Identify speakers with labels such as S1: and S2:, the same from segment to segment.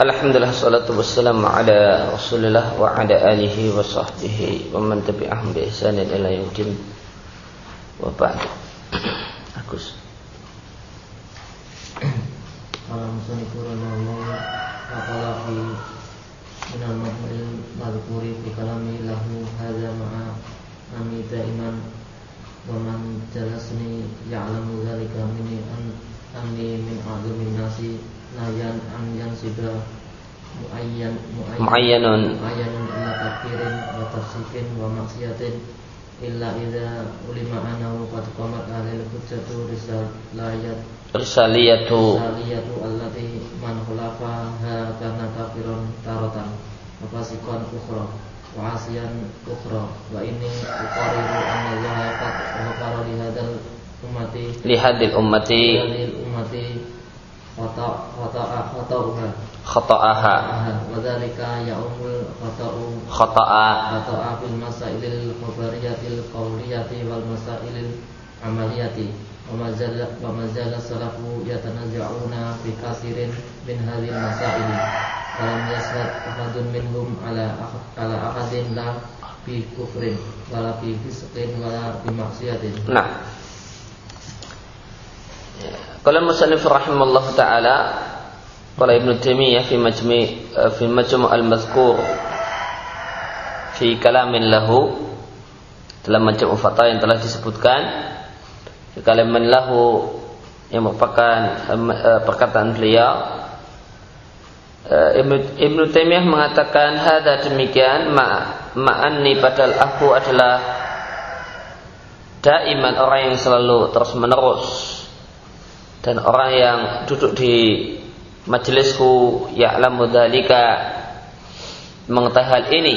S1: Alhamdulillah salatu wassalamu ala Rasulillah wa ala alihi wa sahbihi wa man tabi'ahum bi ihsanin ila yaumil wa ba'd. Agus.
S2: Qala musannifu rahimahullah wa qala fi min al-mahmil madhkuri fi kalami lahu hadza ma'a ami daiman wa man jalasni ya'lamu minni an an yansiba muayyan
S1: Muayyanun.
S2: muayyanun ila takfirin wa tafsikin wa maksiatin. Illa idza ulima anahu qad qamat alil hujjatu risalayat
S1: Risaliyatu.
S2: Risaliyatu allati man khulafaha kana kafiron taratan. Wa fasikon ukhra? Wa asiyan ukhra. Wa inni uqariru anna allaha qad ghafara li hadzal ummati.
S1: Lihadil ummati.
S2: Hadhil ummati
S1: khata'aha.
S2: Wa dzalika ya'umul khata'u.
S1: Khata'a
S2: khata'a fil masailil khabariyatil qawliyati wal masailil amaliyati. Wa mazala wa mazala salafu yatanaza'una fi kasirin min hadhil masaili. Falam yasad ahadun minhum ala ala ahadin la fi kufrin wala fi fisqin wala fi maksiatin
S1: Nah Kalau musannif rahimahullah taala Qala Ibnu Taimiyah fi majmi eh, fi majmu' al-mazkur fi kalamin lahu dalam majmu' fatwa yang telah disebutkan fi kalamin lahu yang merupakan eh, perkataan beliau Eh, Ibnu, Ibnu Taimiyah mengatakan hada demikian ma ma'anni padahal aku adalah daiman orang yang selalu terus menerus dan orang yang duduk di majelisku ya'lamu dzalika mengetahui hal ini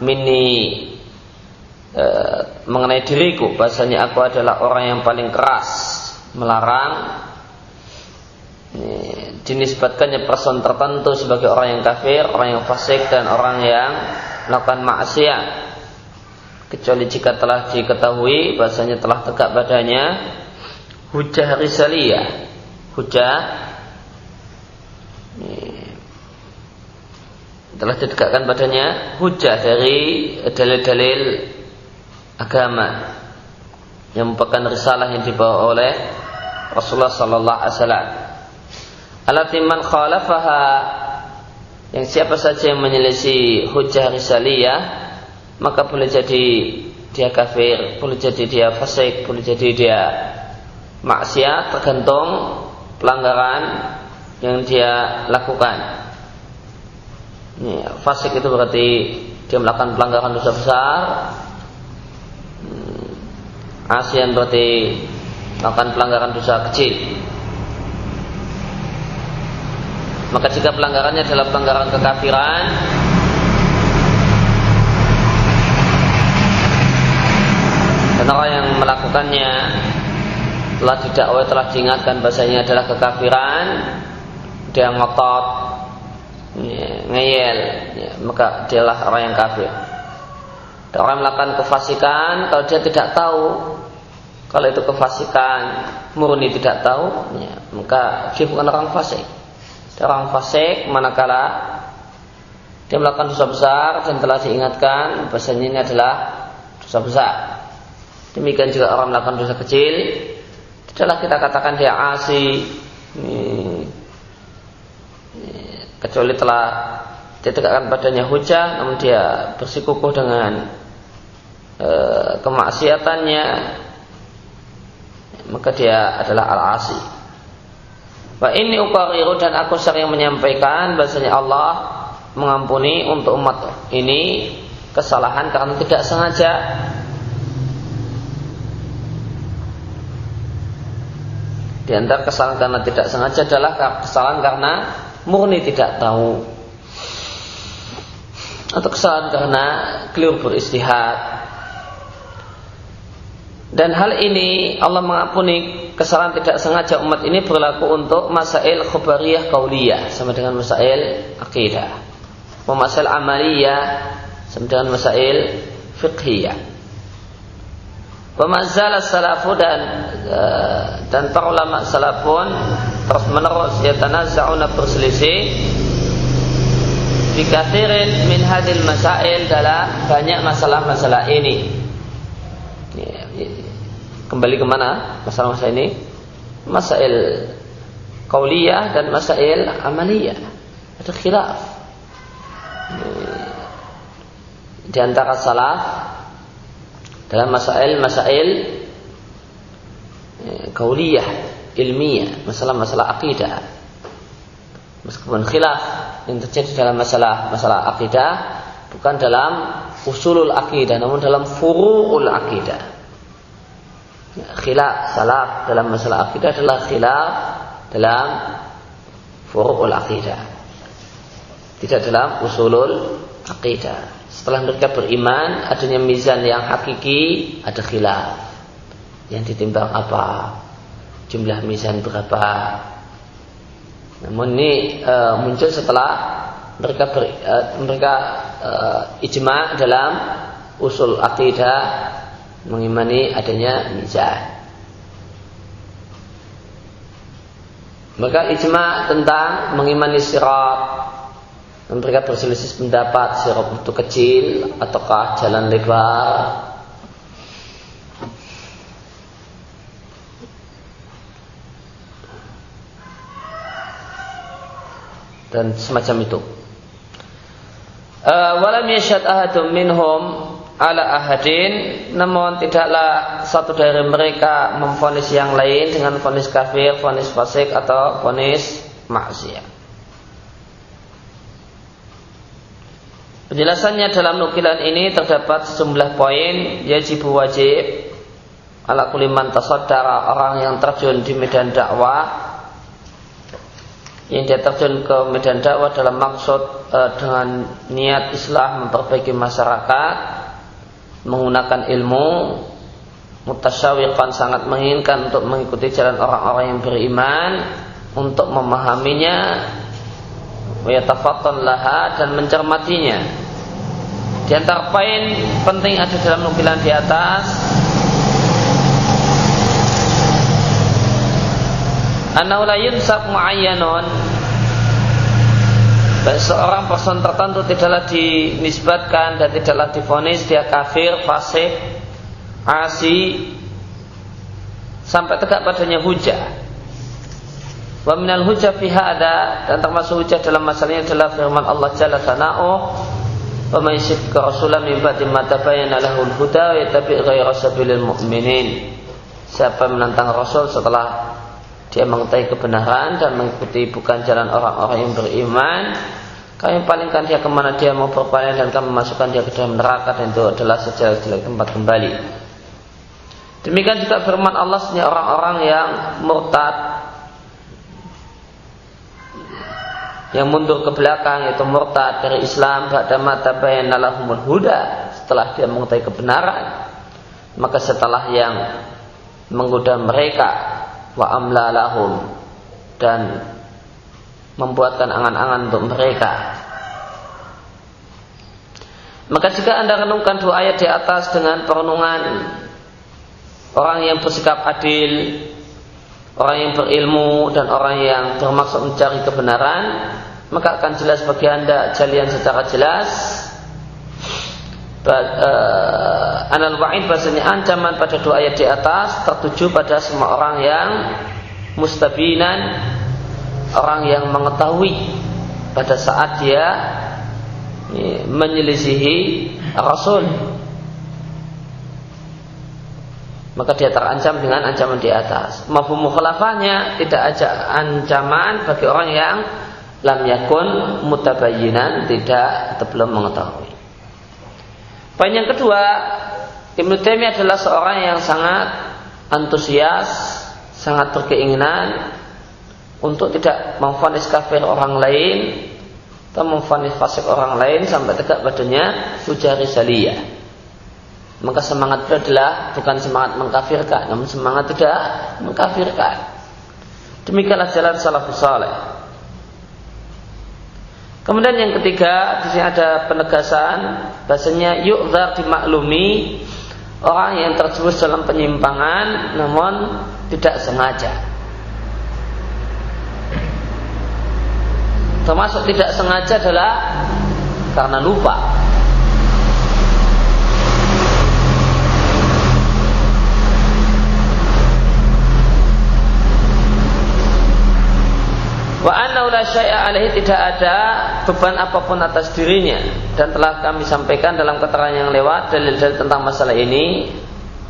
S1: mini e, mengenai diriku. Bahasanya aku adalah orang yang paling keras melarang ini, dinisbatkannya person tertentu sebagai orang yang kafir, orang yang fasik dan orang yang melakukan maksiat. Kecuali jika telah diketahui bahasanya telah tegak badannya hujah risaliyah. Hujah. Ini, telah ditegakkan badannya hujah dari dalil-dalil agama yang merupakan risalah yang dibawa oleh Rasulullah sallallahu alaihi wasallam. Alati man khalafaha yang siapa saja yang menyelisih hujah risaliyah maka boleh jadi dia kafir, boleh jadi dia fasik, boleh jadi dia maksiat tergantung pelanggaran yang dia lakukan. Ini, fasik itu berarti dia melakukan pelanggaran dosa besar. Hmm, Asian berarti melakukan pelanggaran dosa kecil. Maka jika pelanggarannya adalah pelanggaran kekafiran Dan orang yang melakukannya telah didakwa telah diingatkan bahasanya adalah kekafiran. Dia ngotot ya, ngeyel ya, maka dialah orang yang kafir. Dan orang melakukan kefasikan kalau dia tidak tahu kalau itu kefasikan murni tidak tahu ya, maka dia bukan orang fasik. Dan orang fasik manakala dia melakukan dosa besar dan telah diingatkan bahasanya ini adalah dosa besar. Demikian juga orang melakukan dosa kecil tidaklah kita katakan dia asi kecuali telah ditegakkan padanya hujah namun dia bersikukuh dengan e, kemaksiatannya maka dia adalah al-asi Wa ini ukariru dan aku sering menyampaikan bahasanya Allah mengampuni untuk umat ini kesalahan karena tidak sengaja Di antara kesalahan karena tidak sengaja adalah kesalahan karena murni tidak tahu. Atau kesalahan karena keliru beristihad. Dan hal ini Allah mengampuni kesalahan tidak sengaja umat ini berlaku untuk masail khabariyah kauliyah sama dengan masail akidah. Masail amaliyah sama dengan masail fiqhiyah. Pemazal salafu dan uh, dan para ulama salafun terus menerus ya tanazzauna berselisih bikathirin min hadil masail dalam banyak masalah-masalah ini. Kembali ke mana masalah-masalah ini? Masail kauliyah dan masail amaliyah. Ada khilaf. Di antara salaf dalam masail-masail eh, kauliyah, ilmiah, masalah-masalah akidah. Meskipun khilaf yang terjadi dalam masalah masalah akidah bukan dalam usulul akidah namun dalam furu'ul akidah. Khilaf salaf dalam masalah akidah adalah khilaf dalam furu'ul akidah. Tidak dalam usulul akidah. Setelah mereka beriman, adanya mizan yang hakiki, ada khilaf. Yang ditimbang apa? Jumlah mizan berapa? Namun ini e, muncul setelah mereka ber, e, mereka e, ijma dalam usul akidah mengimani adanya mizan. Maka ijma tentang mengimani sirat mereka berselisih pendapat sirup itu kecil ataukah jalan lebar dan semacam itu. Uh, walam yashad ahadum minhum ala ahadin namun tidaklah satu dari mereka memfonis yang lain dengan fonis kafir, fonis fasik atau fonis maksiat. Penjelasannya dalam nukilan ini terdapat sejumlah poin yajib wajib. Ala kuliman tasaddara orang yang terjun di medan dakwah. Yang dia terjun ke medan dakwah dalam maksud e, dengan niat islah memperbaiki masyarakat menggunakan ilmu mutasyawiqan sangat menginginkan untuk mengikuti jalan orang-orang yang beriman untuk memahaminya wayatafattan laha dan mencermatinya. Di antara poin penting ada dalam nukilan di atas. Annahu la yunsab muayyanun. Seorang person tertentu tidaklah dinisbatkan dan tidaklah difonis. Dia kafir, fasik, asi sampai tegak padanya hujah Wa minal hujjah fi hada dan termasuk hujjah dalam masalahnya adalah firman Allah Jalla Sana'uh wa may yusibka rasulan min ba'di ma tabayyana huda wa yattabi' ghayra sabilil mu'minin. Siapa menentang Rasul setelah dia mengetahui kebenaran dan mengikuti bukan jalan orang-orang yang beriman, kami palingkan dia ke mana dia mau berpaling dan kami masukkan dia ke dalam neraka dan itu adalah sejelek-jelek tempat kembali. Demikian juga firman Allah orang-orang yang murtad yang mundur ke belakang yaitu murtad dari Islam pada mata bayan lahumul huda setelah dia mengetahui kebenaran. Maka setelah yang menggoda mereka wa amla lahum dan membuatkan angan-angan untuk mereka. Maka jika anda renungkan dua ayat di atas dengan perenungan orang yang bersikap adil orang yang berilmu dan orang yang bermaksud mencari kebenaran maka akan jelas bagi anda jalian secara jelas. Uh, anal wa'id bahasanya ancaman pada dua ayat di atas tertuju pada semua orang yang mustabinan orang yang mengetahui pada saat dia menyelisihi Rasul maka dia terancam dengan ancaman di atas. Mafhum mukhalafahnya tidak ada ancaman bagi orang yang lam yakun mutabayyinan tidak atau belum mengetahui. Poin yang kedua, Ibnu Taimiyah adalah seorang yang sangat antusias, sangat berkeinginan untuk tidak memfonis kafir orang lain atau memfonis fasik orang lain sampai tegak badannya hujah risaliyah maka semangat itu adalah bukan semangat mengkafirkan, namun semangat tidak mengkafirkan. Demikianlah jalan salafus saleh. Kemudian yang ketiga, di sini ada penegasan bahasanya yu'dzar dimaklumi orang yang terjerumus dalam penyimpangan namun tidak sengaja. Termasuk tidak sengaja adalah karena lupa. Wa anna la syai'a alaihi tidak ada beban apa pun atas dirinya. Dan telah kami sampaikan dalam keterangan yang lewat dalil-dalil tentang masalah ini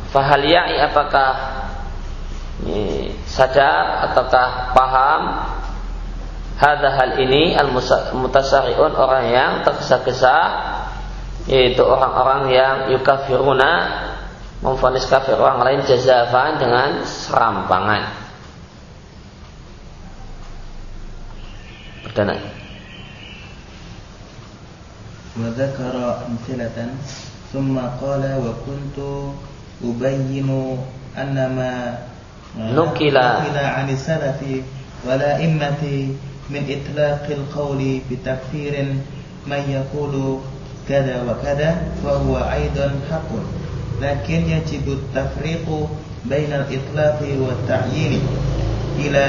S1: fahal ya'i apakah ini, sadar ataukah paham hadha hal ini al mutasariun orang yang tergesa-gesa yaitu orang-orang yang yukafiruna memfonis kafir orang lain jazafan dengan serampangan
S3: perdana وذكر أمثلة ثم قال وكنت أبين أن ما
S1: نقل
S3: عن السلف والأئمة من إطلاق القول بتكفير من يقول كذا وكذا فهو أيضا حق. لكن يجب التفريق بين الإطلاق والتعيين إلى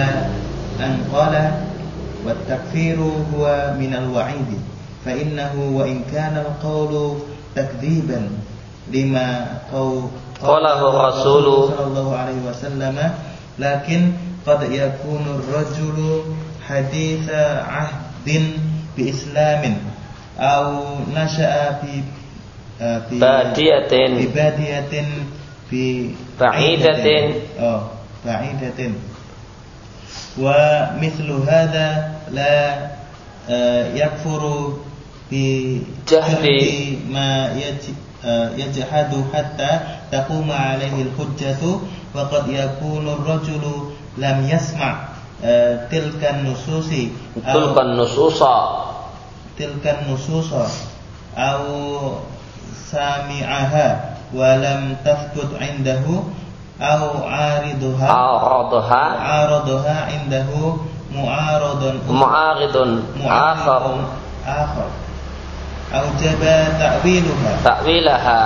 S3: أن قال والتكفير هو من الوعيد فإنه وإن كان القول تكذيبا لما
S1: قاله الرسول
S3: صلى الله عليه وسلم لكن قد يكون الرجل حديث عهد بإسلام أو نشأ في
S1: بادية.
S3: في بادية في
S1: بعيدة.
S3: بعيدة. ومثل هذا لا يكفر بجهد ما يجحد حتى تقوم عليه الحجة. وقد يكون الرجل لم يسمع تلك النصوص
S1: تلك النصوص.
S3: تلك النصوص أو سامعها ولم تثبت عنده. au ariduha.
S1: Aradha
S3: aradha indahu mu'aradun
S1: mu'aridun akhar.
S3: Akhar. Au jaba
S1: ta'wiluha.
S3: Ta'wilaha.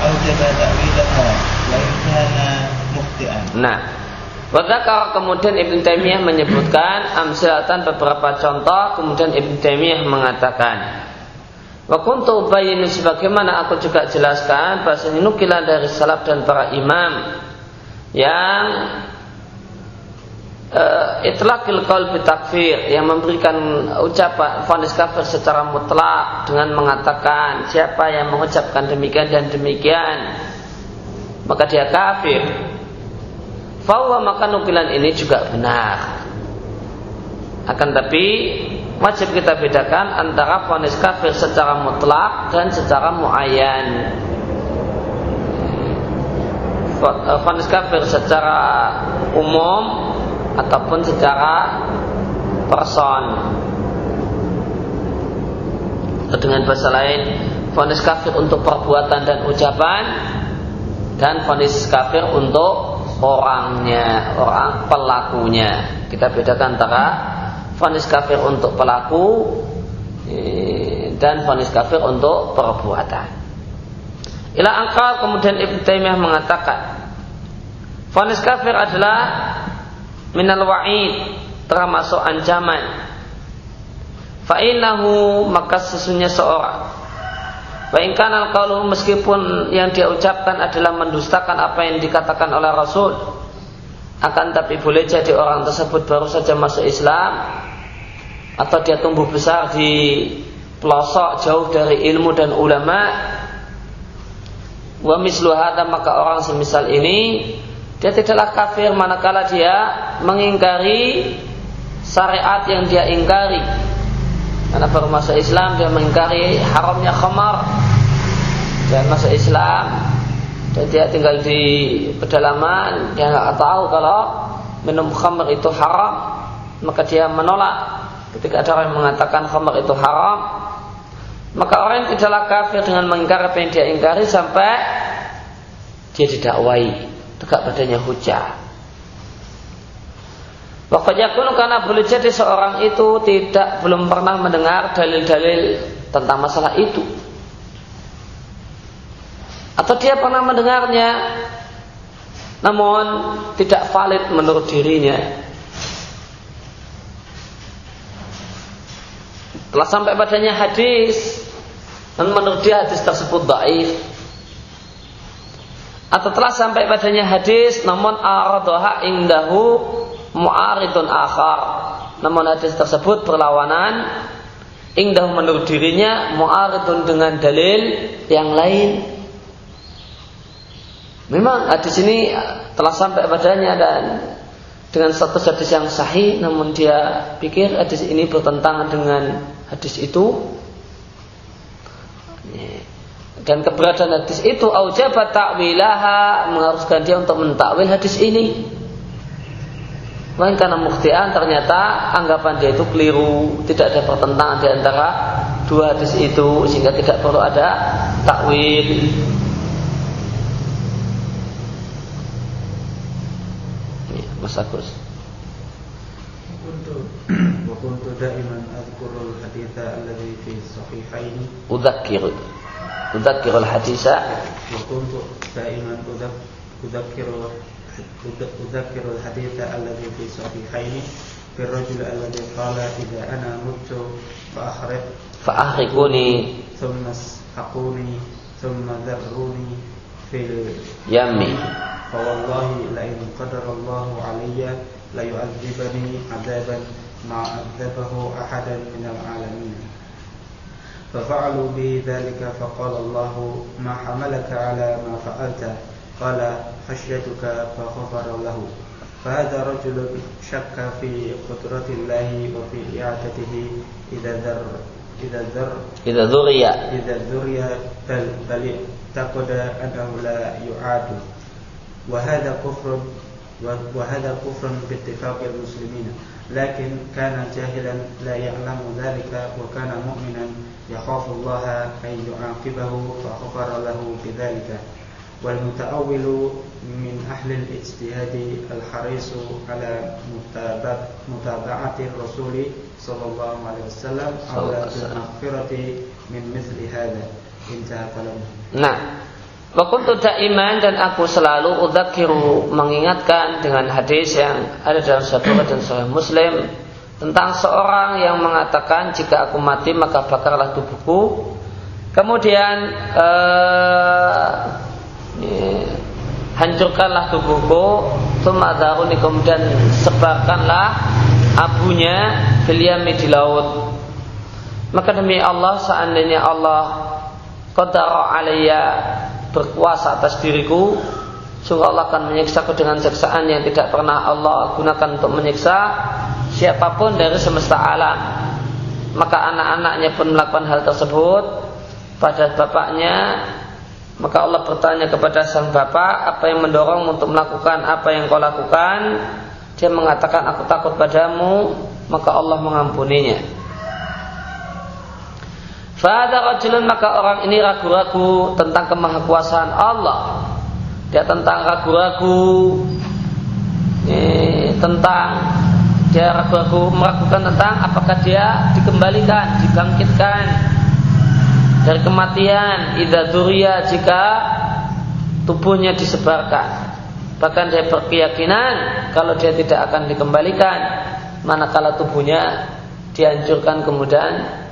S3: Au jaba ta'wilaha. Wa in kana mukhti'an
S1: nah. Wadakar kemudian Ibn Taimiyah menyebutkan amsilatan beberapa contoh. Kemudian Ibn Taimiyah mengatakan Wa kuntu bayinu sebagaimana aku juga jelaskan bahasanya nukilan dari salaf dan para imam yang uh, itlaqil qaul takfir yang memberikan ucapan vonis kafir secara mutlak dengan mengatakan siapa yang mengucapkan demikian dan demikian maka dia kafir. Bahwa maka nukilan ini juga benar. Akan tapi wajib kita bedakan antara vonis kafir secara mutlak dan secara muayyan. Eh, vonis kafir secara umum ataupun secara person. Dengan bahasa lain vonis kafir untuk perbuatan dan ucapan dan vonis kafir untuk orangnya orang pelakunya. Kita bedakan antara vonis kafir untuk pelaku eh, dan vonis kafir untuk perbuatan Ila angkal kemudian Ibn Taimiyah mengatakan Fonis kafir adalah minal wa'id termasuk ancaman. Fa'inahu maka sesungguhnya seorang Baikkan al meskipun yang dia ucapkan adalah mendustakan apa yang dikatakan oleh Rasul akan tapi boleh jadi orang tersebut baru saja masuk Islam atau dia tumbuh besar di pelosok jauh dari ilmu dan ulama wa mislu maka orang semisal ini dia tidaklah kafir manakala dia mengingkari syariat yang dia ingkari. Karena baru masuk Islam dia mengingkari haramnya khamar. Dan masuk Islam dan dia tinggal di pedalaman dia nggak tahu kalau minum khamar itu haram maka dia menolak. Ketika ada orang yang mengatakan khamar itu haram maka orang yang tidaklah kafir dengan mengingkari apa yang dia ingkari sampai dia didakwai tegak padanya hujah. Waktu yakun karena boleh jadi seorang itu tidak belum pernah mendengar dalil-dalil tentang masalah itu. atau dia pernah mendengarnya namun tidak valid menurut dirinya telah sampai padanya hadis dan menurut dia hadis tersebut daif atau telah sampai padanya hadis namun aradoha indahu mu'aridun akhar. Namun hadis tersebut berlawanan. Indah menurut dirinya mu'aridun dengan dalil yang lain. Memang hadis ini telah sampai padanya dan dengan satu hadis yang sahih namun dia pikir hadis ini bertentangan dengan hadis itu dan keberadaan hadis itu aujaba ta'wilaha mengharuskan dia untuk mentakwil hadis ini Mungkin karena muktian ternyata anggapan dia itu keliru, tidak ada pertentangan di antara dua hadis itu sehingga tidak perlu ada takwil. Agus.
S4: وكنت دائما أذكر الحديث الذي في الصحيحين
S1: أذكر أذكر الحديث
S4: وكنت دائما أذكر أذكر الحديث الذي في الصحيحين في الرجل الذي قال إذا أنا مت فأخرج
S1: فأحرقوني
S4: ثم اسحقوني ثم ذروني في
S1: اليم
S4: فوالله لئن قدر الله علي ليعذبني عذابا ما عذبه أحدا من العالمين. ففعلوا به ذلك فقال الله ما حملك على ما فعلت؟ قال خشيتك فغفر له. فهذا رجل شك في قدرة الله وفي إعادته. إذا ذر إذا ذر
S1: إذا ذري.
S4: إذا ذري بل بل اعتقد أنه لا يعاد. وهذا كفر وهذا كفر باتفاق المسلمين. لكن كان جاهلا لا يعلم ذلك وكان مؤمنا يخاف الله أن يعاقبه فغفر له بذلك. والمتأول من أهل الاجتهاد الحريص على متابعة الرسول صلى الله عليه وسلم أولى بالمغفرة من مثل هذا. انتهى كلامه.
S1: نعم. Wakuntu iman dan aku selalu udzakiru mengingatkan dengan hadis yang ada dalam satu dan Sahih Muslim tentang seorang yang mengatakan jika aku mati maka bakarlah tubuhku. Kemudian eh, hancurkanlah tubuhku, tumadaruni kemudian sebarkanlah abunya filiami di laut. Maka demi Allah seandainya Allah qadara alayya berkuasa atas diriku Sungguh Allah akan menyiksaku dengan siksaan yang tidak pernah Allah gunakan untuk menyiksa siapa pun dari semesta alam. Maka anak-anaknya pun melakukan hal tersebut pada bapaknya. Maka Allah bertanya kepada sang bapak apa yang mendorong untuk melakukan apa yang kau lakukan. Dia mengatakan aku takut padamu. Maka Allah mengampuninya. Fada rajulun maka orang ini ragu-ragu tentang kemahakuasaan Allah. Dia tentang ragu-ragu tentang dia ragu-ragu meragukan tentang apakah dia dikembalikan, dibangkitkan dari kematian idza jika tubuhnya disebarkan. Bahkan dia berkeyakinan kalau dia tidak akan dikembalikan manakala tubuhnya dihancurkan kemudian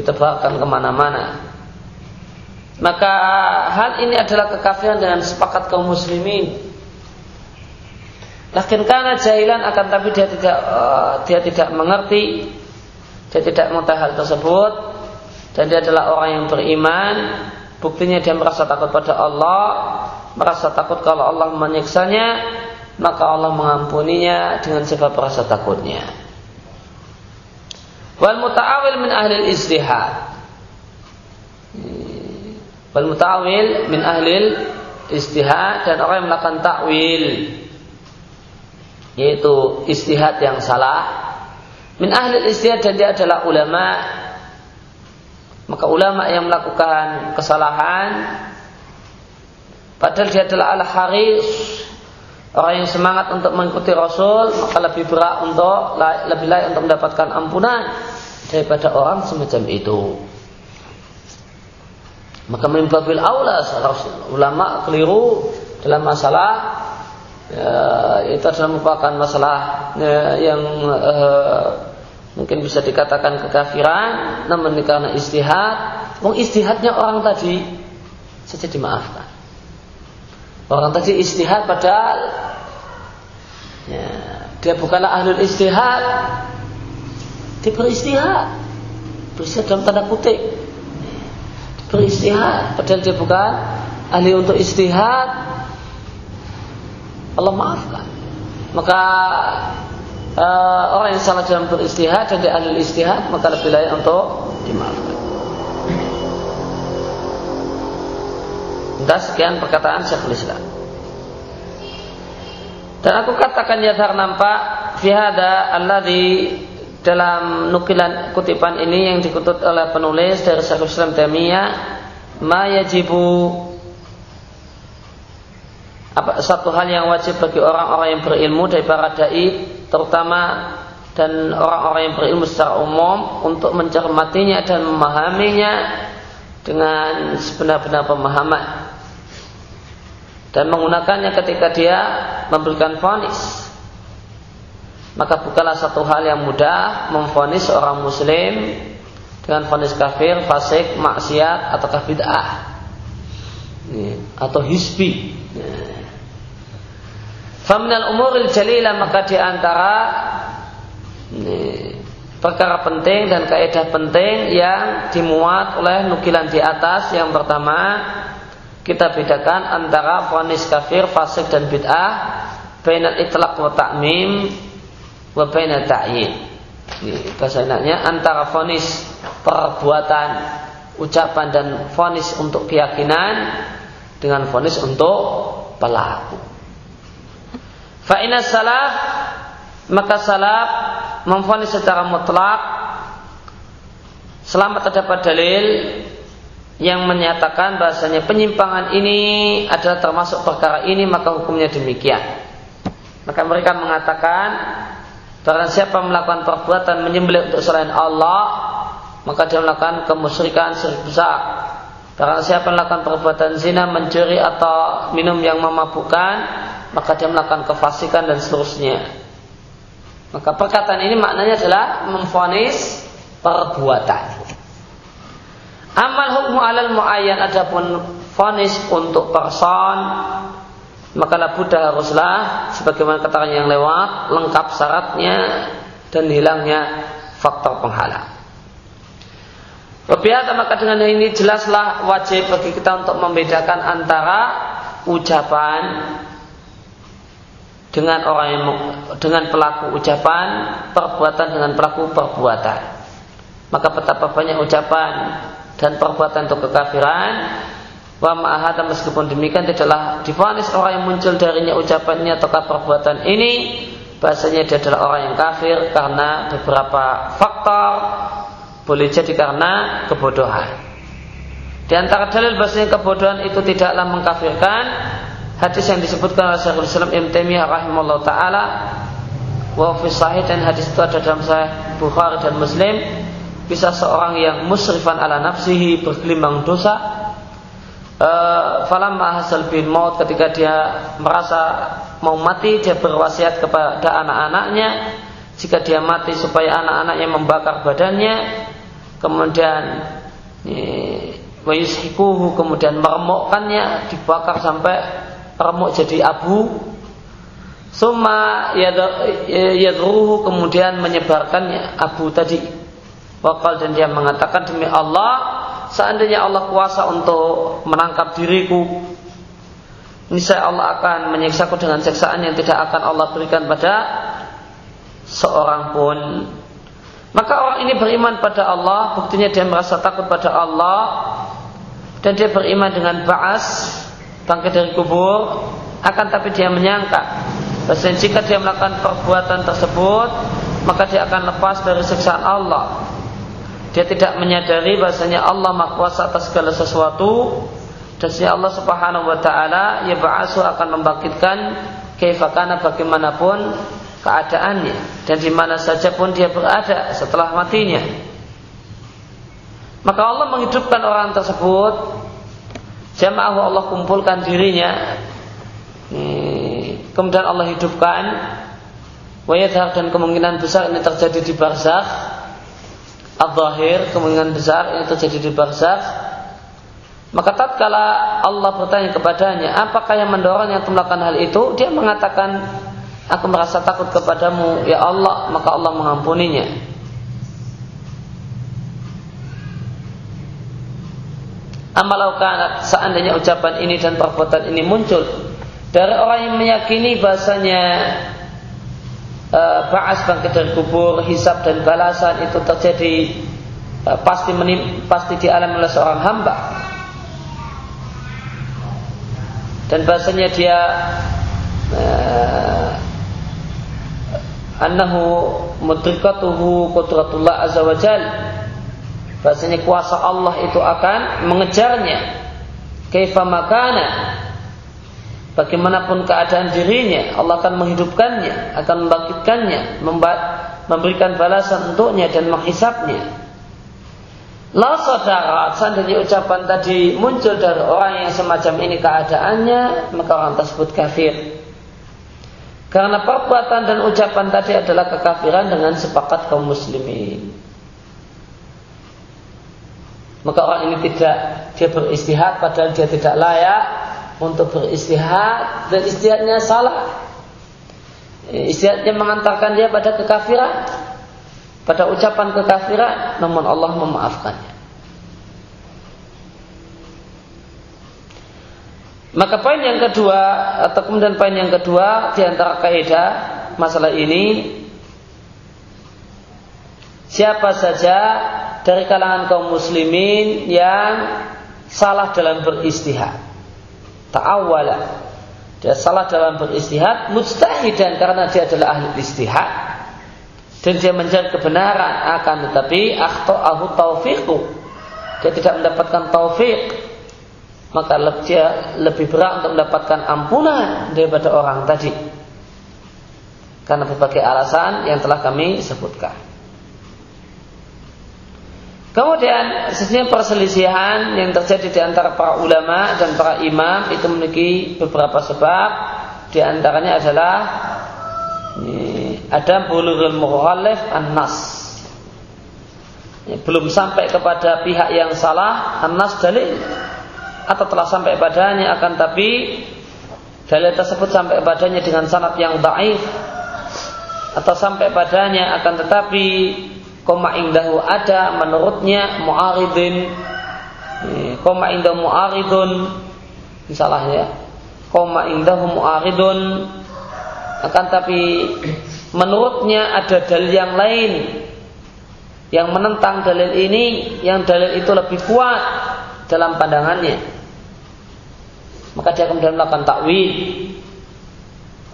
S1: ditebarkan ke mana-mana. Maka hal ini adalah kekafiran dengan sepakat kaum muslimin. Lakin karena jahilan akan tapi dia tidak uh, dia tidak mengerti, dia tidak mengetahui hal tersebut dan dia adalah orang yang beriman. Buktinya dia merasa takut pada Allah, merasa takut kalau Allah menyiksanya, maka Allah mengampuninya dengan sebab rasa takutnya. Wal muta'awil min ahli istihad. Wal muta'awil min ahli istihad dan orang yang melakukan takwil. Yaitu istihad yang salah. Min ahli istihad dan dia adalah ulama. Maka ulama yang melakukan kesalahan. Padahal dia adalah al-haris. Orang yang semangat untuk mengikuti Rasul maka lebih berat untuk lebih layak untuk mendapatkan ampunan daripada orang semacam itu. Maka mimbabil aula ulama keliru dalam masalah ya, itu adalah merupakan masalah ya, yang uh, mungkin bisa dikatakan kekafiran namun karena istihad wong istihadnya orang tadi saja dimaafkan orang tadi istihad padahal ya, dia bukanlah ahlul istihad dia beristihad dalam tanda kutip. Beristihad padahal dia bukan ahli untuk istihad Allah maafkan. Maka uh, orang yang salah dalam beristihad dan dia ahli istihad maka lebih layak untuk dimaafkan. Dan sekian perkataan Syekhul Islam. Dan aku katakan ya nampak fihada di dalam nukilan kutipan ini yang dikutip oleh penulis dari Syekhul Islam Tamiyah ma yajibu apa satu hal yang wajib bagi orang-orang yang berilmu dari para dai terutama dan orang-orang yang berilmu secara umum untuk mencermatinya dan memahaminya dengan sebenar-benar pemahaman. Dan menggunakannya ketika dia memberikan vonis maka bukanlah satu hal yang mudah memfonis seorang muslim dengan vonis kafir, fasik, maksiat atau bid'ah. Atau hisbi. Faminal umuril jalilah maka di antara perkara penting dan kaidah penting yang dimuat oleh nukilan di atas. Yang pertama kita bedakan antara fonis kafir, fasik dan bid'ah bainal itlaq wa ta'mim wa ta'yin. Bahasa enaknya antara fonis perbuatan, ucapan dan fonis untuk keyakinan dengan fonis untuk pelaku. Fa'ina salah maka salah memfonis secara mutlak selama terdapat dalil yang menyatakan bahasanya penyimpangan ini adalah termasuk perkara ini maka hukumnya demikian. Maka mereka mengatakan Barang siapa melakukan perbuatan menyembelih untuk selain Allah Maka dia melakukan kemusyrikan syirik besar. Barang siapa melakukan perbuatan zina, mencuri atau minum yang memabukkan Maka dia melakukan kefasikan dan seterusnya. Maka perkataan ini maknanya adalah memfonis perbuatan. Amal hukum alal muayyan adapun fonis untuk person maka labuda haruslah sebagaimana keterangan yang lewat lengkap syaratnya dan hilangnya faktor penghalang. Berbiata maka dengan ini jelaslah wajib bagi kita untuk membedakan antara ucapan dengan orang yang dengan pelaku ucapan, perbuatan dengan pelaku perbuatan. Maka betapa banyak ucapan dan perbuatan untuk kekafiran wa ma'ahata meskipun demikian tidaklah difonis orang yang muncul darinya ucapannya atau perbuatan ini. Bahasanya dia adalah orang yang kafir karena beberapa faktor. Boleh jadi karena kebodohan. Di antara dalil bahasanya kebodohan itu tidaklah mengkafirkan. Hadis yang disebutkan oleh Syekhul Islam Ibn Taimiyah rahimahullah taala. Wa fi sahih dan hadis itu ada dalam sahih Bukhari dan Muslim. Bisa seorang yang musrifan ala nafsihi bergelimang dosa uh, falamma hasal bin maut ketika dia merasa mau mati dia berwasiat kepada anak-anaknya. Jika dia mati supaya anak-anaknya membakar badannya kemudian wayushikuhu kemudian meremukkannya dibakar sampai remuk jadi abu. Summa yadruhu kemudian menyebarkannya abu tadi. Wakal dan dia mengatakan demi Allah Seandainya Allah kuasa untuk menangkap diriku Niscaya Allah akan menyiksaku dengan siksaan yang tidak akan Allah berikan pada seorang pun. Maka orang ini beriman pada Allah Buktinya dia merasa takut pada Allah Dan dia beriman dengan ba'as Bangkit dari kubur Akan tapi dia menyangka Bahasa jika dia melakukan perbuatan tersebut Maka dia akan lepas dari siksaan Allah dia tidak menyadari bahasanya Allah Maha Kuasa atas segala sesuatu. Dan si Allah Subhanahu wa taala ya ba'asu akan membangkitkan kaifakana bagaimanapun keadaannya. Dan di mana saja pun dia berada setelah matinya. Maka Allah menghidupkan orang tersebut. Jama'ahu Allah kumpulkan dirinya. Kemudian Allah hidupkan. Wayadhar dan kemungkinan besar ini terjadi di barzakh Al-Zahir kemungkinan besar ini terjadi di barzakh. Maka tatkala Allah bertanya kepadanya Apakah yang mendorongnya untuk melakukan hal itu? Dia mengatakan Aku merasa takut kepadamu Ya Allah. Maka Allah mengampuninya. Amalaukan seandainya ucapan ini dan perbuatan ini muncul Dari orang yang meyakini bahasanya Ba'as bangkit dari kubur Hisab dan balasan itu terjadi uh, Pasti menim, pasti dialami oleh seorang hamba. Dan bahasanya dia uh, Annahu mudrikatuhu kudratullah azza wa Bahasanya kuasa Allah itu akan mengejarnya. Kaifa makana Bagaimanapun keadaan dirinya Allah akan menghidupkannya Akan membangkitkannya Memberikan balasan untuknya dan menghisapnya. La saudara Seandainya ucapan tadi muncul dari orang yang semacam ini keadaannya Maka orang tersebut kafir. Karena perbuatan dan ucapan tadi adalah kekafiran dengan sepakat kaum muslimin. Maka orang ini tidak Dia beristihad padahal dia tidak layak untuk beristihad dan istihadnya salah. Istihadnya mengantarkan dia pada kekafiran, pada ucapan kekafiran, namun Allah memaafkannya. Maka poin yang kedua atau kemudian poin yang kedua di antara kaidah masalah ini siapa saja dari kalangan kaum muslimin yang salah dalam beristihad ta'awwala. Dia salah dalam beristihad mujtahidan karena dia adalah ahli istihad. Dan dia mencari kebenaran akan tetapi akhta'ahu taufiqu. Dia tidak mendapatkan taufik maka dia lebih berat untuk mendapatkan ampunan daripada orang tadi. Karena berbagai alasan yang telah kami sebutkan Kemudian sesungguhnya perselisihan yang terjadi di antara para ulama dan para imam itu memiliki beberapa sebab. Di antaranya adalah ini, ada bulughul mukhallif an-nas. belum sampai kepada pihak yang salah an-nas dalil atau telah sampai padanya akan tapi dalil tersebut sampai padanya dengan sanad yang dhaif atau sampai padanya akan tetapi koma indahu ada menurutnya mu'aridin. Koma indahu mu'aridun. Salah ya. Koma indahu mu'aridun. Akan tapi menurutnya ada dalil yang lain. Yang menentang dalil ini yang dalil itu lebih kuat dalam pandangannya. Maka dia kemudian melakukan takwil.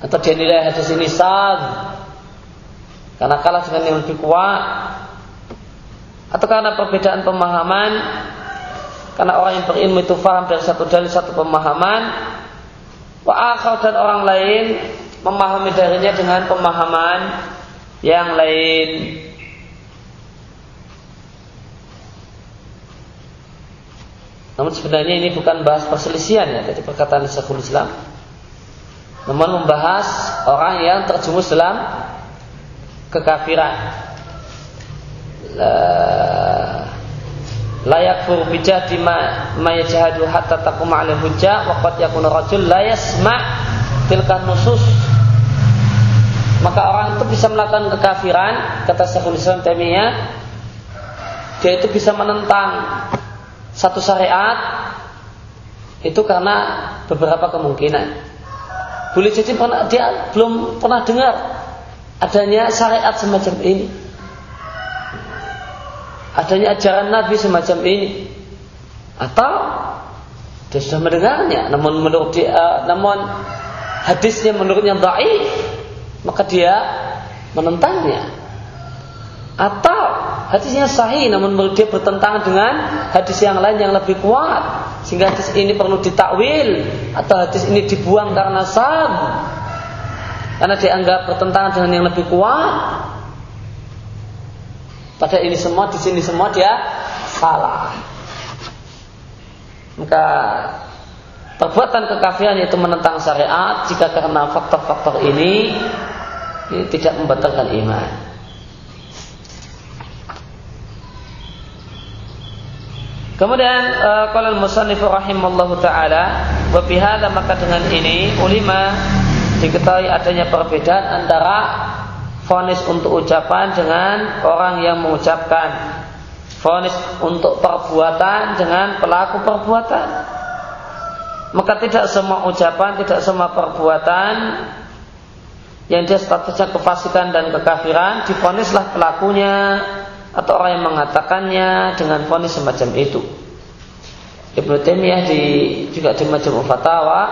S1: Atau dia nilai hadis ini sad karena kalah dengan yang lebih kuat. Atau karena perbedaan pemahaman. Karena orang yang berilmu itu faham dari satu dalil satu pemahaman. Wa akhar dan orang lain memahami darinya dengan pemahaman yang lain. Namun sebenarnya ini bukan bahas perselisihan ya dari perkataan Syekhul Islam. Namun membahas orang yang terjumus dalam kekafiran. Layak fur bijahdi ma ma yajhadu hatta taqum ala hujjah wa qad yakunu rajul la yasma' tilkan nusus. Maka orang itu bisa melakukan kekafiran kata Syekhul Islam Taimiyah dia itu bisa menentang satu syariat itu karena beberapa kemungkinan. Boleh jadi dia belum pernah dengar adanya syariat semacam ini. Adanya ajaran Nabi semacam ini. Atau dia sudah mendengarnya. Namun menurut dia uh, namun hadisnya menurutnya dhaif maka dia menentangnya. Atau hadisnya sahih namun menurut dia bertentangan dengan hadis yang lain yang lebih kuat. Sehingga hadis ini perlu ditakwil atau hadis ini dibuang karena sab karena dianggap bertentangan dengan yang lebih kuat. Pada ini semua di sini semua dia salah. Maka perbuatan kekafiran itu menentang syariat jika karena faktor-faktor ini, tidak membatalkan iman. Kemudian uh, qala al-musannif rahimallahu taala wa maka dengan ini ulama diketahui adanya perbedaan antara fonis untuk ucapan dengan orang yang mengucapkan fonis untuk perbuatan dengan pelaku perbuatan maka tidak semua ucapan tidak semua perbuatan yang dia statusnya kefasikan dan kekafiran difonislah pelakunya atau orang yang mengatakannya dengan fonis semacam itu. Ibnu Taimiyah di juga di Majmu' Fatawa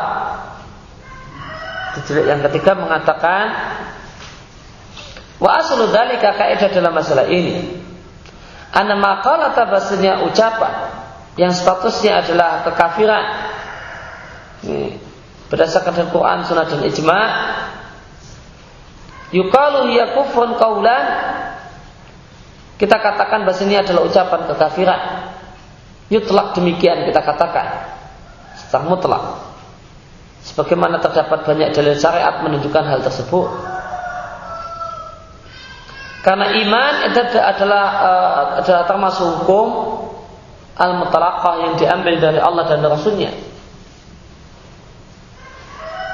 S1: di jilid yang ketiga mengatakan wa aslu dzalika kaidah dalam masalah ini anna maqala tabasnya ucapan yang statusnya adalah kekafiran ini, berdasarkan Al Quran, Sunnah dan Ijma yukalu hiya kufrun qaulan kita katakan bahasa ini adalah ucapan kekafiran. Yutlak demikian kita katakan. Secara mutlak. Sebagaimana terdapat banyak dalil syariat menunjukkan hal tersebut. Karena iman itu adalah uh, adalah termasuk hukum al-mutalaqah yang diambil dari Allah dan Rasulnya.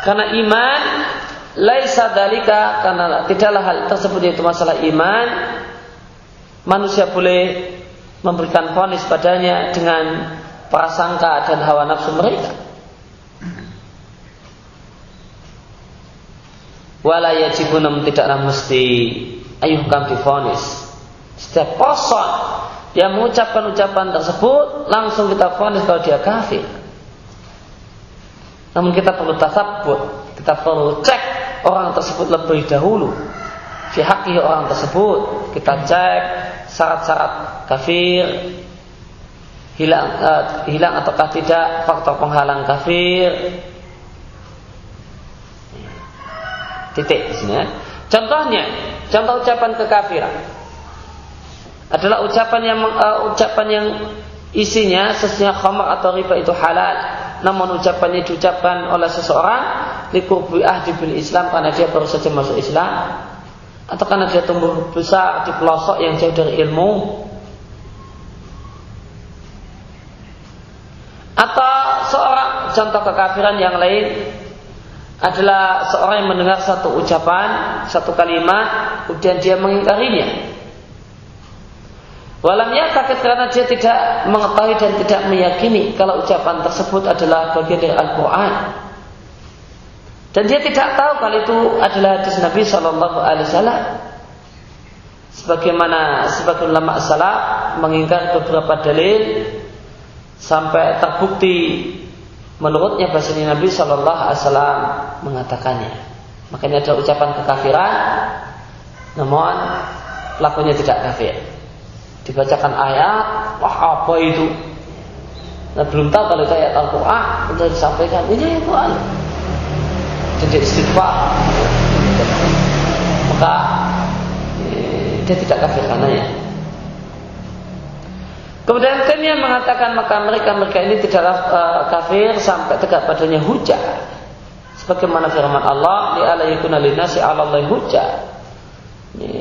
S1: Karena iman laisa dalika karena tidaklah hal tersebut yaitu masalah iman manusia boleh memberikan vonis padanya dengan prasangka dan hawa nafsu mereka. Wala yajibunam tidaklah mesti ayuhkan difonis. Setiap person yang mengucapkan ucapan tersebut langsung kita fonis kalau dia kafir. Namun kita perlu tasabut, kita perlu cek orang tersebut lebih dahulu. Fi orang tersebut kita cek syarat-syarat kafir hilang uh, hilang ataukah tidak faktor penghalang kafir titik di sini ya. Contohnya, contoh ucapan kekafiran adalah ucapan yang uh, ucapan yang isinya sesungguhnya khamar atau riba itu halal. Namun ucapannya diucapkan oleh seseorang likurbi ahdi bil Islam karena dia baru saja masuk Islam atau karena dia tumbuh besar di pelosok yang jauh dari ilmu atau seorang contoh kekafiran yang lain adalah seorang yang mendengar satu ucapan, satu kalimat, kemudian dia mengingkarinya. Walamnya takut karena dia tidak mengetahui dan tidak meyakini kalau ucapan tersebut adalah bagian dari Al-Quran. Dan dia tidak tahu kalau itu adalah hadis Nabi Shallallahu Alaihi Wasallam. Sebagaimana sebagian ulama salaf mengingkar beberapa dalil sampai terbukti menurutnya bahasa Nabi Shallallahu Alaihi Wasallam mengatakannya. Makanya ada ucapan kekafiran, namun pelakunya tidak kafir. Dibacakan ayat, wah apa itu? Nah, belum tahu kalau itu ayat Al-Quran, sudah disampaikan, ini ayat jadi istighfar maka eh, dia tidak kafir karena ya Kemudian Taimiyah mengatakan maka mereka-mereka ini tidaklah uh, kafir sampai tegak padanya hujah. Sebagaimana firman Allah, ala yakuna linasi 'ala Allah hujah.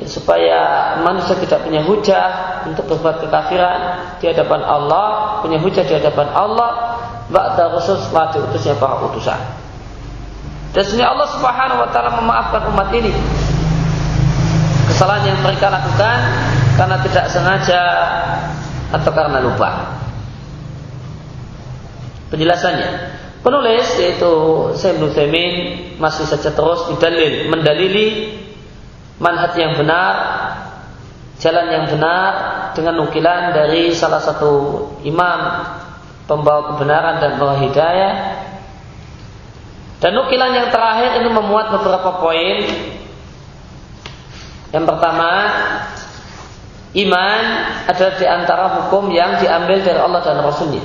S1: supaya manusia tidak punya hujah untuk berbuat kekafiran di hadapan Allah, punya hujah di hadapan Allah, ba'da rasul setelah diutusnya para utusan. Dan Allah Subhanahu wa taala memaafkan umat ini. Kesalahan yang mereka lakukan karena tidak sengaja atau karena lupa. Penjelasannya, penulis yaitu Syekh Nutaimin masih saja terus didalil, mendalili manhaj yang benar, jalan yang benar dengan nukilan dari salah satu imam pembawa kebenaran dan bawa hidayah dan nukilan yang terakhir ini memuat beberapa poin. Yang pertama, iman adalah di antara hukum yang diambil dari Allah dan Rasulnya.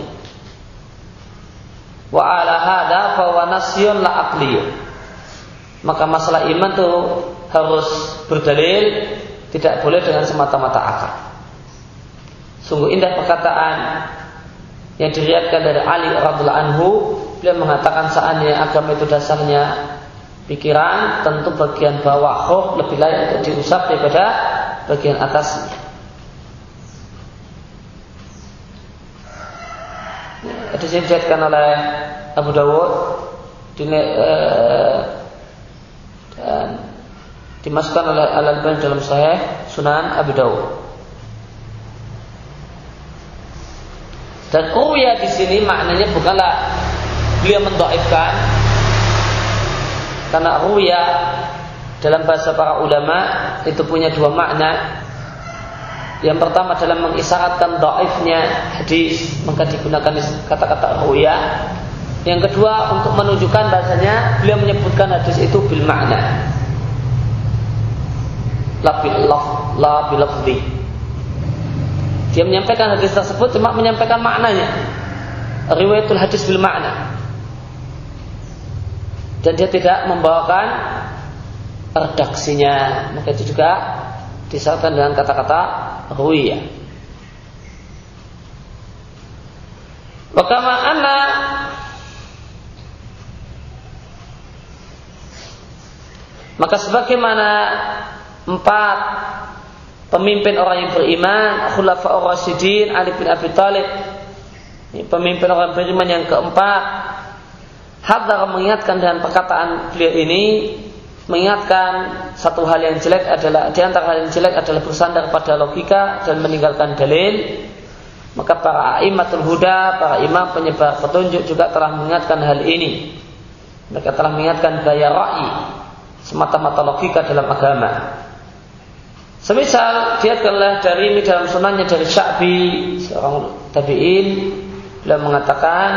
S1: Wa ala hada fa nasyun la aqliyun. Maka masalah iman itu harus berdalil, tidak boleh dengan semata-mata akal. Sungguh indah perkataan yang diriatkan dari Ali radhiallahu anhu beliau mengatakan seandainya agama itu dasarnya pikiran, tentu bagian bawah roh lebih layak untuk diusap daripada bagian atas. Hadis ini dijadikan oleh Abu Dawud eh, dan dimasukkan oleh Al Albani dalam Sahih Sunan Abu Dawud. Dan ruya di sini maknanya bukanlah beliau mendoifkan karena ruya dalam bahasa para ulama itu punya dua makna. Yang pertama dalam mengisyaratkan doifnya hadis maka digunakan kata-kata ruya. Yang kedua untuk menunjukkan bahasanya beliau menyebutkan hadis itu bil makna. La bil la bil. Dia menyampaikan hadis tersebut cuma menyampaikan maknanya. Riwayatul hadis bil makna. Dan dia tidak membawakan redaksinya. Maka itu juga disatukan dengan kata-kata ruwiyah. Wakama anna Maka sebagaimana empat pemimpin orang yang beriman khulafaur rasyidin Ali bin Abi Thalib pemimpin orang beriman yang keempat Hadar mengingatkan dengan perkataan beliau ini mengingatkan satu hal yang jelek adalah di antara hal yang jelek adalah bersandar pada logika dan meninggalkan dalil. Maka para imatul huda para imam penyebar petunjuk juga telah mengingatkan hal ini. Mereka telah mengingatkan gaya ra'i semata-mata logika dalam agama. Semisal dia telah dari dalam sunannya dari Sya'bi seorang tabi'in. Beliau mengatakan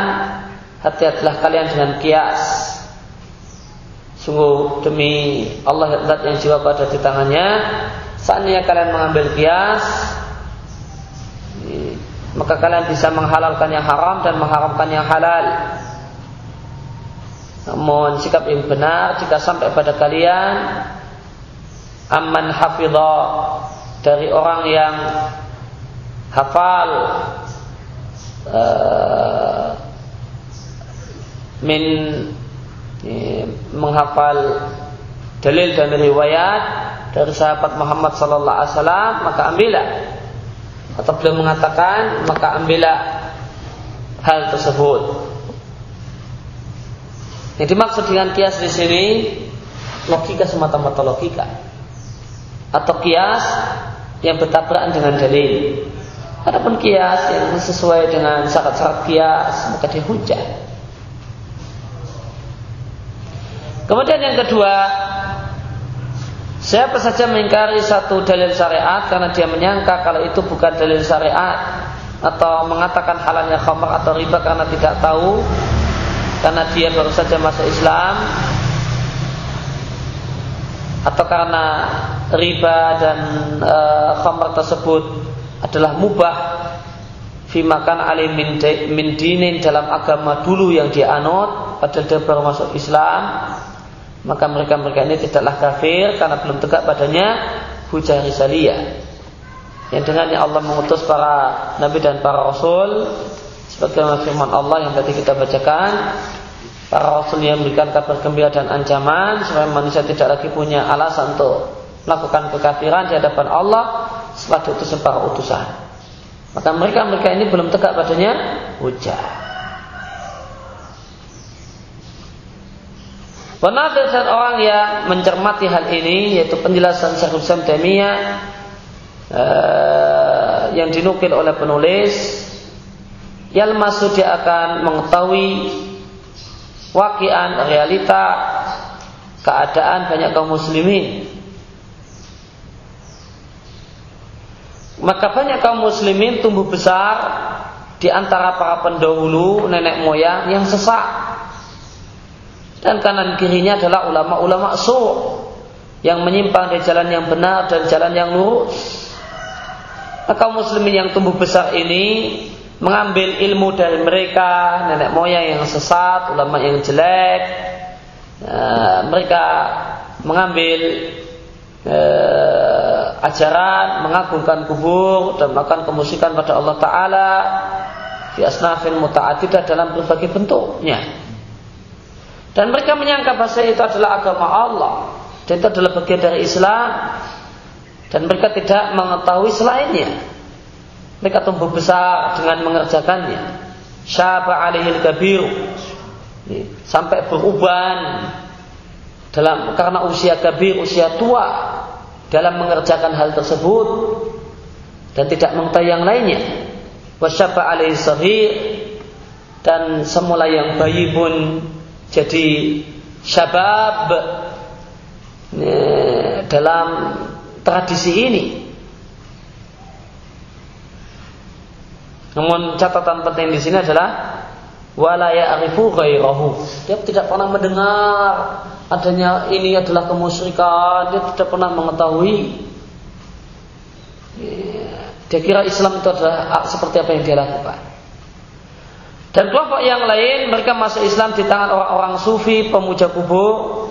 S1: hati-hatilah kalian dengan kias. Sungguh demi Allah zat yang jiwa pada di tangannya, saatnya kalian mengambil kias, maka kalian bisa menghalalkan yang haram dan mengharamkan yang halal. Namun sikap yang benar jika sampai pada kalian amman hafidha dari orang yang hafal uh, min menghafal dalil dan riwayat dari sahabat Muhammad sallallahu alaihi wasallam maka ambillah atau beliau mengatakan maka ambillah hal tersebut. Yang dimaksud dengan kias di sini logika semata-mata logika atau kias yang bertabrakan dengan dalil. Adapun kias yang sesuai dengan syarat-syarat kias maka dia hujah. Kemudian yang kedua, siapa saja mengingkari satu dalil syariat karena dia menyangka kalau itu bukan dalil syariat atau mengatakan halalnya khamar atau riba karena tidak tahu karena dia baru saja masuk Islam atau karena riba dan e, khamr tersebut adalah mubah fi makan alim min, min dinin dalam agama dulu yang dia anut padahal dia baru masuk Islam maka mereka-mereka ini tidaklah kafir karena belum tegak padanya hujah risaliyah yang dengannya Allah mengutus para nabi dan para rasul sebagaimana firman Allah yang tadi kita bacakan para rasul yang memberikan kabar gembira dan ancaman supaya manusia tidak lagi punya alasan untuk melakukan kekafiran di hadapan Allah setelah diutus para utusan. Maka mereka-mereka ini belum tegak padanya hujah. Penadir dan orang yang mencermati hal ini yaitu penjelasan Syekhul Islam Taimiyah eh, yang dinukil oleh penulis yang masuk dia akan mengetahui wakian realita keadaan banyak kaum muslimin Maka banyak kaum muslimin tumbuh besar di antara para pendahulu nenek moyang yang sesak. Dan kanan kirinya adalah ulama-ulama su yang menyimpang dari jalan yang benar dan jalan yang lurus. Maka kaum muslimin yang tumbuh besar ini mengambil ilmu dari mereka, nenek moyang yang sesat, ulama yang jelek. Nah, mereka mengambil eh, ajaran mengagungkan kubur dan melakukan kemusikan pada Allah Taala di asnafin muta'atidah dalam berbagai bentuknya. Dan mereka menyangka bahasa itu adalah agama Allah. Dan itu adalah bagian dari Islam. Dan mereka tidak mengetahui selainnya. Mereka tumbuh besar dengan mengerjakannya. Syaba alihil kabir. Sampai beruban dalam karena usia kabir, usia tua dalam mengerjakan hal tersebut dan tidak mengetahui yang lainnya. Wasyaba alaihi sahih dan semula yang bayi pun jadi syabab dalam tradisi ini. Namun catatan penting di sini adalah wala ya'rifu ghairahu. Dia tidak pernah mendengar adanya ini adalah kemusyrikan, dia tidak pernah mengetahui. Dia kira Islam itu adalah seperti apa yang dia lakukan. Dan kelompok yang lain mereka masuk Islam di tangan orang-orang sufi pemuja kubur.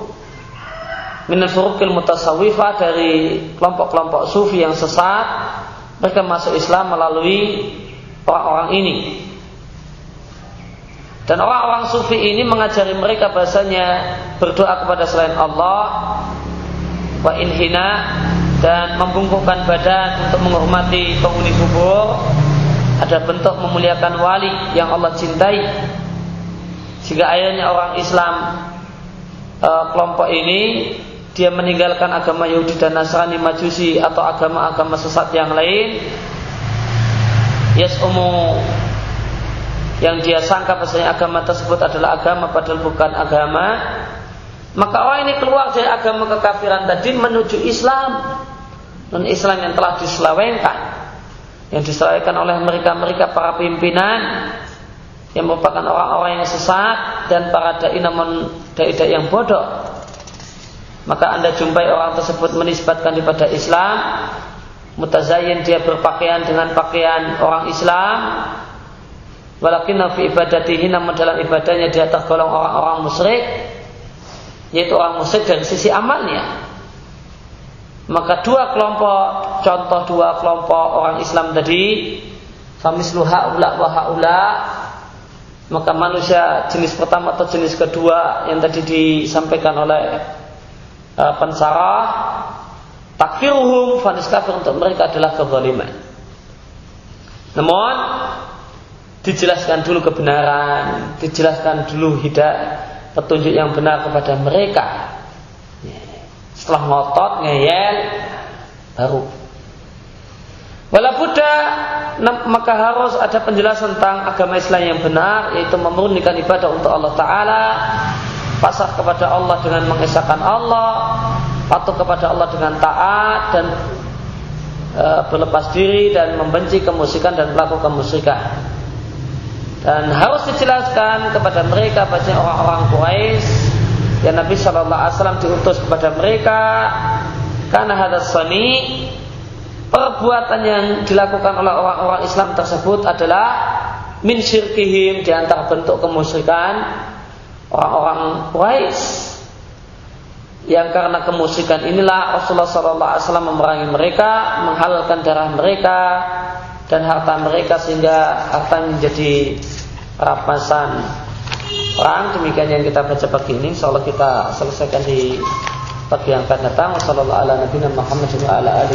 S1: Minal furukil mutasawifah dari kelompok-kelompok sufi yang sesat mereka masuk Islam melalui orang-orang ini. Dan orang-orang sufi ini mengajari mereka bahasanya berdoa kepada selain Allah wa inhina dan membungkukkan badan untuk menghormati penghuni kubur ada bentuk memuliakan wali yang Allah cintai. Sehingga akhirnya orang Islam e, kelompok ini dia meninggalkan agama Yahudi dan Nasrani Majusi atau agama-agama sesat yang lain. Yas'umu yang dia sangka bahasanya agama tersebut adalah agama padahal bukan agama. Maka orang ini keluar dari agama kekafiran tadi menuju Islam. Dan Islam yang telah diselewengkan yang diselewengkan oleh mereka-mereka para pimpinan yang merupakan orang-orang yang sesat dan para dai namun dai-dai yang bodoh. Maka anda jumpai orang tersebut menisbatkan kepada Islam mutazayin dia berpakaian dengan pakaian orang Islam. Walakin fi ibadatihi namun dalam ibadahnya dia tergolong orang-orang musyrik yaitu orang musyrik dari sisi amalnya maka dua kelompok contoh dua kelompok orang Islam tadi famislu haula wa haula maka manusia jenis pertama atau jenis kedua yang tadi disampaikan oleh uh, pensarah takfiruhum fanis kafir untuk mereka adalah kezaliman. Namun dijelaskan dulu kebenaran, dijelaskan dulu hidayah petunjuk yang benar kepada mereka. Setelah ngotot, ngeyel, baru. Walau maka harus ada penjelasan tentang agama Islam yang benar, yaitu memurnikan ibadah untuk Allah Taala, pasrah kepada Allah dengan mengesahkan Allah, patuh kepada Allah dengan taat dan e, berlepas diri dan membenci kemusikan dan melakukan kemusikan. Dan harus dijelaskan kepada mereka banyak orang-orang Quraisy yang Nabi Shallallahu Alaihi Wasallam diutus kepada mereka karena hadas sani. Perbuatan yang dilakukan oleh orang-orang Islam tersebut adalah min syirkihim di antara bentuk kemusyrikan orang-orang Quraisy. Yang karena kemusikan inilah Rasulullah SAW memerangi mereka, menghalalkan darah mereka dan harta mereka sehingga harta menjadi rapasan perang. Demikian yang kita baca pagi ini. Insyaallah kita selesaikan di pagi yang akan datang. Wassalamualaikum warahmatullahi wabarakatuh.